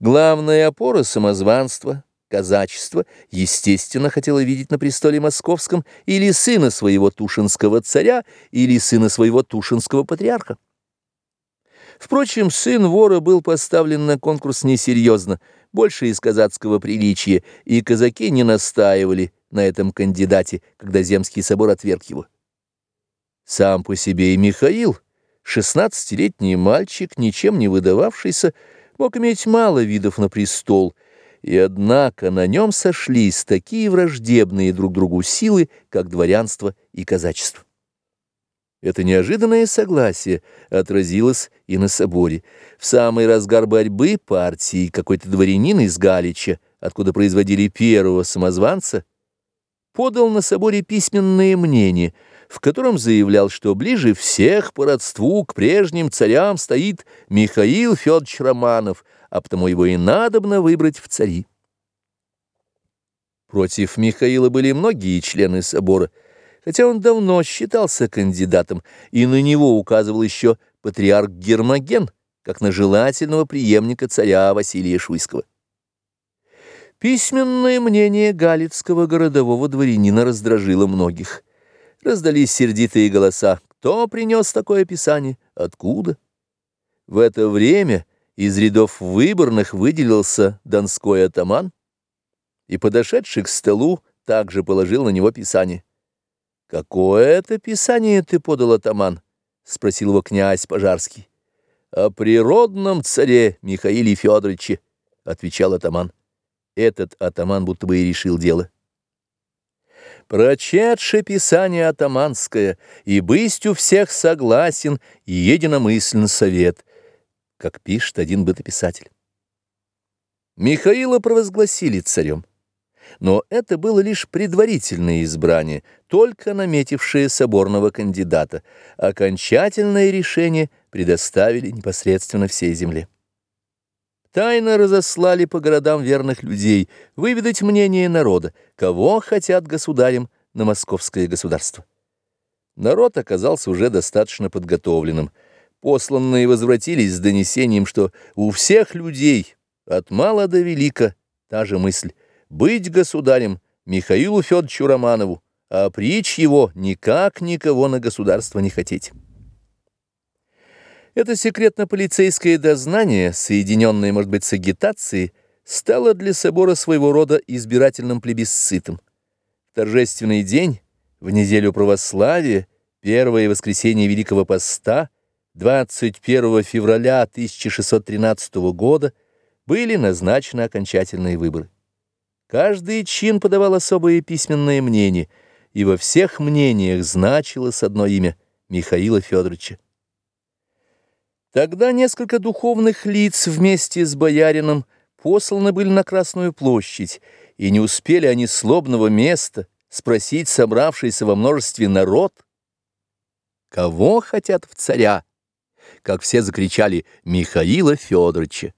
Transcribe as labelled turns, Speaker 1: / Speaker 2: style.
Speaker 1: Главная опора самозванства, казачества, естественно, хотела видеть на престоле московском или сына своего тушинского царя, или сына своего тушинского патриарха. Впрочем, сын вора был поставлен на конкурс несерьезно, больше из казацкого приличия, и казаки не настаивали на этом кандидате, когда Земский собор отверг его. Сам по себе и Михаил, шестнадцатилетний мальчик, ничем не выдававшийся, мог иметь мало видов на престол, и однако на нем сошлись такие враждебные друг другу силы, как дворянство и казачество. Это неожиданное согласие отразилось и на соборе. В самый разгар борьбы партии какой-то дворянин из Галича, откуда производили первого самозванца, подал на соборе письменное мнение — в котором заявлял, что ближе всех по родству к прежним царям стоит Михаил Федорович Романов, а потому его и надобно выбрать в цари. Против Михаила были многие члены собора, хотя он давно считался кандидатом, и на него указывал еще патриарх Гермоген, как на желательного преемника царя Василия Шуйского. Письменное мнение галицкого городового дворянина раздражило многих – Раздались сердитые голоса. Кто принес такое писание? Откуда? В это время из рядов выборных выделился донской атаман и, подошедший к столу, также положил на него писание. «Какое это писание ты подал, атаман?» — спросил его князь Пожарский. «О природном царе Михаиле Федоровиче», — отвечал атаман. Этот атаман будто бы и решил дело. Прочетши писание атаманское, и бысть у всех согласен, и единомыслен совет, как пишет один бытописатель. Михаила провозгласили царем, но это было лишь предварительное избрание, только наметившее соборного кандидата. Окончательное решение предоставили непосредственно всей земле. Тайно разослали по городам верных людей выведать мнение народа, кого хотят государем на московское государство. Народ оказался уже достаточно подготовленным. Посланные возвратились с донесением, что у всех людей, от мала до велика, та же мысль — быть государем Михаилу Федоровичу Романову, а притч его никак никого на государство не хотеть. Это секретно-полицейское дознание, соединенное, может быть, с агитацией, стало для собора своего рода избирательным плебисцитом. В торжественный день, в неделю православия, первое воскресенье Великого Поста, 21 февраля 1613 года, были назначены окончательные выборы. Каждый чин подавал особое письменное мнение, и во всех мнениях значилось одно имя — Михаила Федоровича. Тогда несколько духовных лиц вместе с боярином посланы были на Красную площадь, и не успели они слобного места спросить собравшийся во множестве народ, кого хотят в царя, как все закричали Михаила Федоровича.